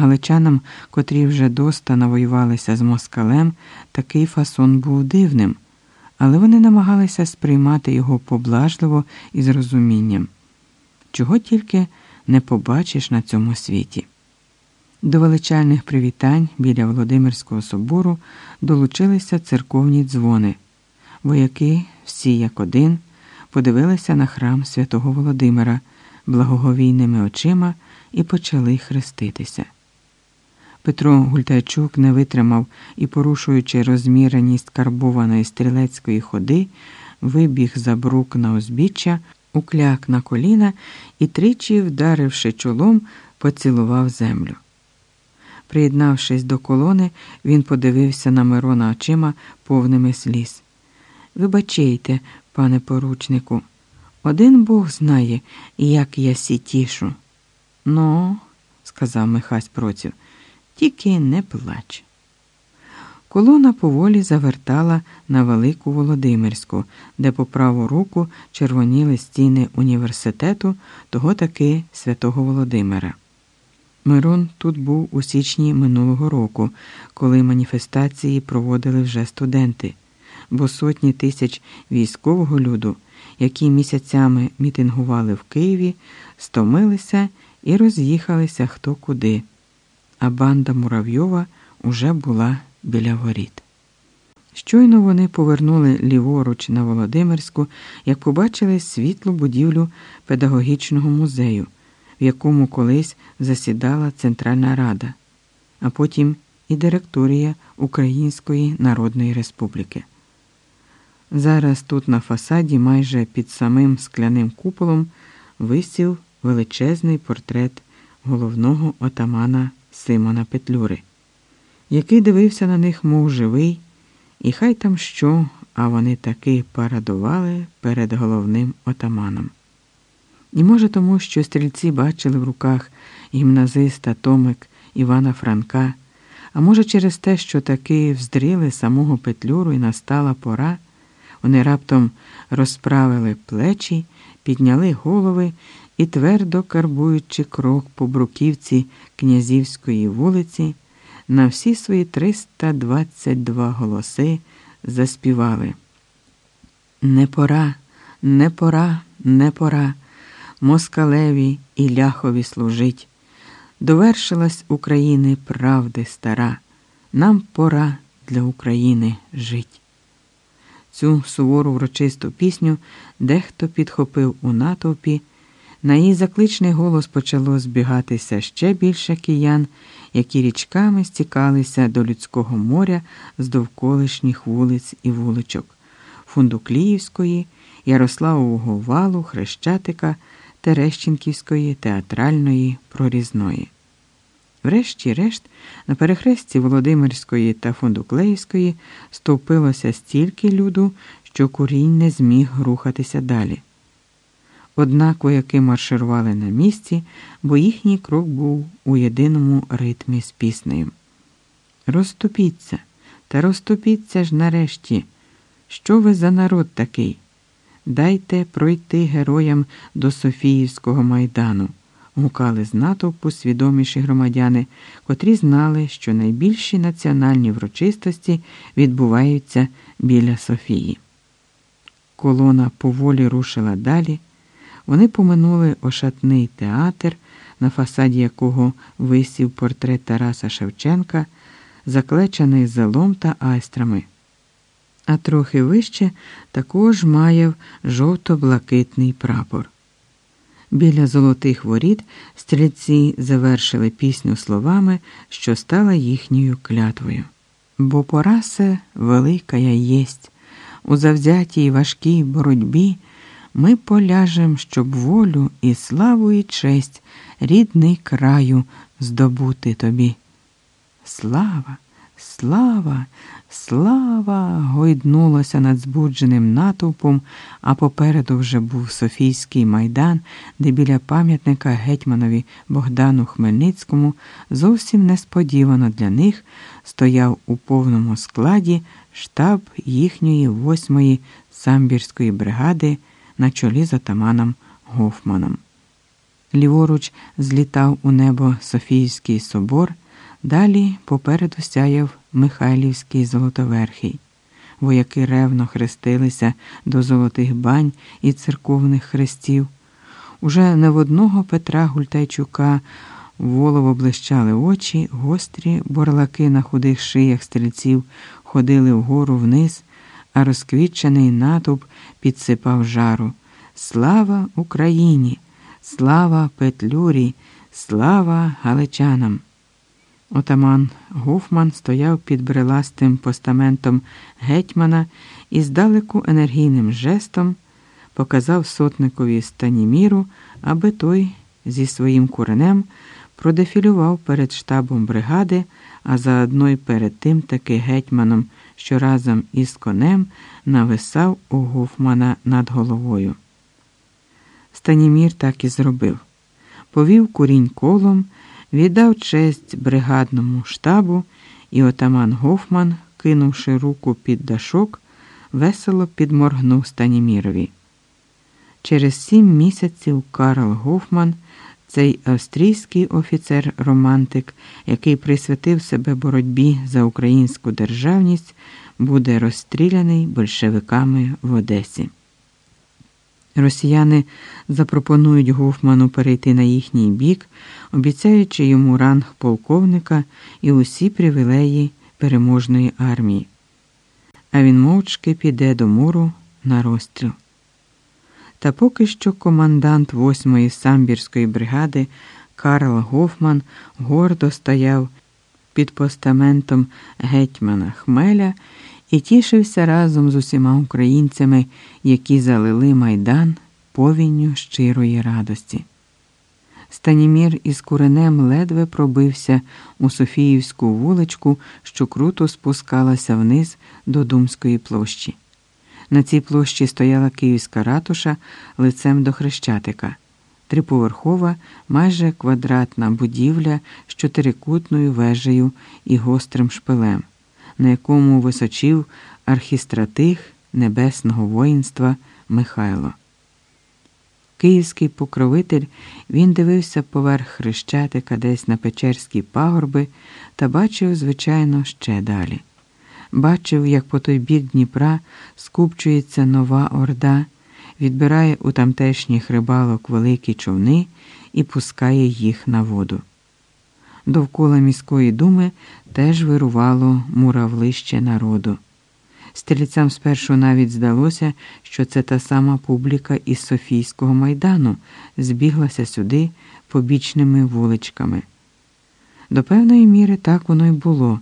Галичанам, котрі вже доста навоювалися з москалем, такий фасон був дивним, але вони намагалися сприймати його поблажливо і з розумінням, чого тільки не побачиш на цьому світі. До величальних привітань біля Володимирського собору долучилися церковні дзвони. Вояки, всі як один, подивилися на храм святого Володимира благоговійними очима і почали хреститися. Петро Гультайчук не витримав і, порушуючи розміреність карбованої стрілецької ходи, вибіг за брук на узбіччя, укляк на коліна і тричі, вдаривши чолом, поцілував землю. Приєднавшись до колони, він подивився на Мирона очима повними сліз. Вибачайте, пане поручнику, один Бог знає, як я сі тішу. Ну, сказав Михась Проців, тільки не плач. Колона поволі завертала на Велику Володимирську, де по праву руку червоніли стіни університету, того таки святого Володимира. Мирон тут був у січні минулого року, коли маніфестації проводили вже студенти, бо сотні тисяч військового люду, які місяцями мітингували в Києві, стомилися і роз'їхалися хто куди, а банда Муравйова уже була біля воріт. Щойно вони повернули ліворуч на Володимирську, як побачили світлу будівлю педагогічного музею в якому колись засідала Центральна Рада, а потім і директорія Української Народної Республіки. Зараз тут на фасаді, майже під самим скляним куполом, висів величезний портрет головного отамана Симона Петлюри, який дивився на них, мов живий, і хай там що, а вони таки парадували перед головним отаманом. І може тому, що стрільці бачили в руках гімназиста Томик Івана Франка, а може через те, що таки вздріли самого Петлюру і настала пора, вони раптом розправили плечі, підняли голови і, твердо карбуючи крок по бруківці князівської вулиці, на всі свої 322 голоси заспівали. Не пора, не пора, не пора москалеві і ляхові служить. Довершилась України правди стара, нам пора для України жить. Цю сувору врочисту пісню дехто підхопив у натовпі, на її закличний голос почало збігатися ще більше киян, які річками стікалися до людського моря з довколишніх вулиць і вуличок Фундукліївської, Ярославового валу, Хрещатика. Терещенківської театральної прорізної. Врешті-решт, на перехресті Володимирської та Фондуклеївської стовпилося стільки люду, що курінь не зміг рухатися далі. Однак вояки марширували на місці, бо їхній крок був у єдиному ритмі з піснею. Розступіться, та розступіться ж нарешті. Що ви за народ такий? Дайте пройти героям до Софіївського майдану, гукали з натовпу свідоміші громадяни, котрі знали, що найбільші національні врочистості відбуваються біля Софії. Колона поволі рушила далі. Вони поминули ошатний театр, на фасаді якого висів портрет Тараса Шевченка, заклечений зелом та айстрами а трохи вище також маяв жовто-блакитний прапор. Біля золотих воріт стрільці завершили пісню словами, що стала їхньою клятвою. Бо пора се велика я єсть, у завзятій важкій боротьбі ми поляжем, щоб волю і славу, і честь рідний краю здобути тобі. Слава, слава, Слава! гойднулося над збудженим натовпом, а попереду вже був Софійський майдан, де біля пам'ятника гетьманові Богдану Хмельницькому зовсім несподівано для них стояв у повному складі штаб їхньої восьмої самбірської бригади на чолі з отаманом Гофманом. Ліворуч злітав у небо Софіївський собор, далі попереду сяяв Михайлівський Золотоверхий. Вояки ревно хрестилися до золотих бань і церковних хрестів. Уже не в одного Петра Гультайчука волово блищали очі, гострі борлаки на худих шиях стрільців ходили вгору вниз, а розквітчений натовп підсипав жару. Слава Україні! Слава Петлюрі! Слава галичанам! Отаман Гофман стояв під бреластим постаментом гетьмана і здалеку енергійним жестом показав сотникові станіміру, аби той зі своїм куренем продефілював перед штабом бригади, а заодно й перед тим таки гетьманом, що разом із конем нависав у Гофмана над головою. Станімір так і зробив. Повів курінь колом, віддав честь бригадному штабу, і отаман Гофман, кинувши руку під дашок, весело підморгнув Станімірові. Через сім місяців Карл Гофман, цей австрійський офіцер-романтик, який присвятив себе боротьбі за українську державність, буде розстріляний большевиками в Одесі. Росіяни запропонують Гофману перейти на їхній бік, обіцяючи йому ранг полковника і усі привілеї переможної армії. А він мовчки піде до муру на розстріл. Та поки що командант 8-ї самбірської бригади Карл Гофман гордо стояв під постаментом гетьмана Хмеля і тішився разом з усіма українцями, які залили майдан повінню щирої радості. Станімір із куренем ледве пробився у Софіївську вуличку, що круто спускалася вниз до Думської площі. На цій площі стояла київська ратуша лицем до Хрещатика, триповерхова, майже квадратна будівля з чотирикутною вежею і гострим шпилем, на якому височив архістратих небесного воїнства Михайло. Київський покровитель він дивився поверх хрещатика десь на Печерські пагорби та бачив, звичайно, ще далі. Бачив, як по той бік Дніпра скупчується нова орда, відбирає у тамтешніх рибалок великі човни і пускає їх на воду. Довкола міської думи теж вирувало муравлище народу. Стрільцям спершу навіть здалося, що це та сама публіка із Софійського майдану збіглася сюди побічними вуличками. До певної міри так воно й було.